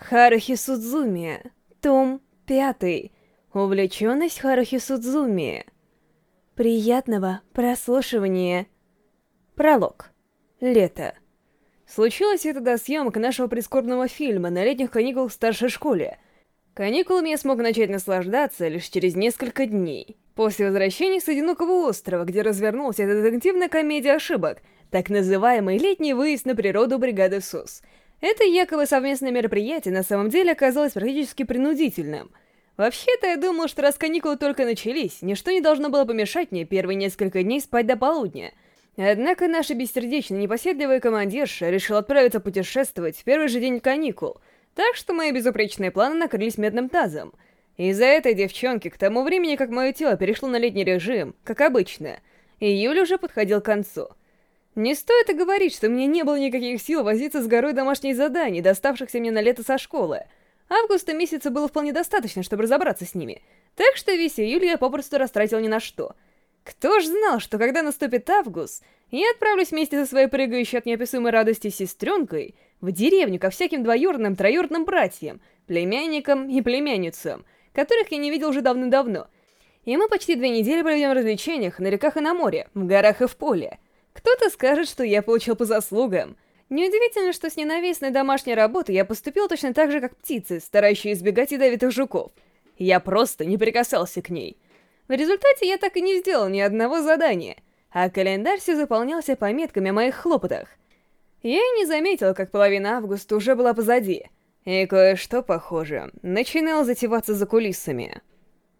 Харухи Судзуми. Том 5. Увлеченность Харухи Судзуми. Приятного прослушивания. Пролог. Лето. Случилось это до съемок нашего прискорбного фильма на летних каникулах в старшей школе. Каникулами я смог начать наслаждаться лишь через несколько дней. После возвращения с одинокого острова, где развернулась эта детективная комедия ошибок, так называемый летний выезд на природу бригады СУС — это якобы совместное мероприятие на самом деле оказалось практически принудительным. Вообще-то я думал, что раз каникулы только начались, ничто не должно было помешать мне первые несколько дней спать до полудня. Однако наша бессердечная непоседливая командирша решила отправиться путешествовать в первый же день каникул, так что мои безупречные планы накрылись медным тазом. Из-за этой девчонки, к тому времени, как мое тело перешло на летний режим, как обычно, июль уже подходил к концу — не стоит и говорить, что меня не было никаких сил возиться с горой домашних заданий, доставшихся мне на лето со школы. Августа месяца было вполне достаточно, чтобы разобраться с ними. Так что весь июль я попросту растратил ни на что. Кто ж знал, что когда наступит август, я отправлюсь вместе со своей прыгающей от неописуемой радости сестренкой в деревню ко всяким двоюродным, троюродным братьям, племянникам и племянницам, которых я не видел уже давно-давно. И мы почти две недели проведем в развлечениях на реках и на море, в горах и в поле. Кто-то скажет, что я получил по заслугам. Неудивительно, что с ненавистной домашней работой я поступил точно так же, как птицы, старающие избегать ядовитых жуков. Я просто не прикасался к ней. В результате я так и не сделал ни одного задания, а календарь все заполнялся пометками о моих хлопотах. Я и не заметил, как половина августа уже была позади, и кое-что, похоже, начинал затеваться за кулисами.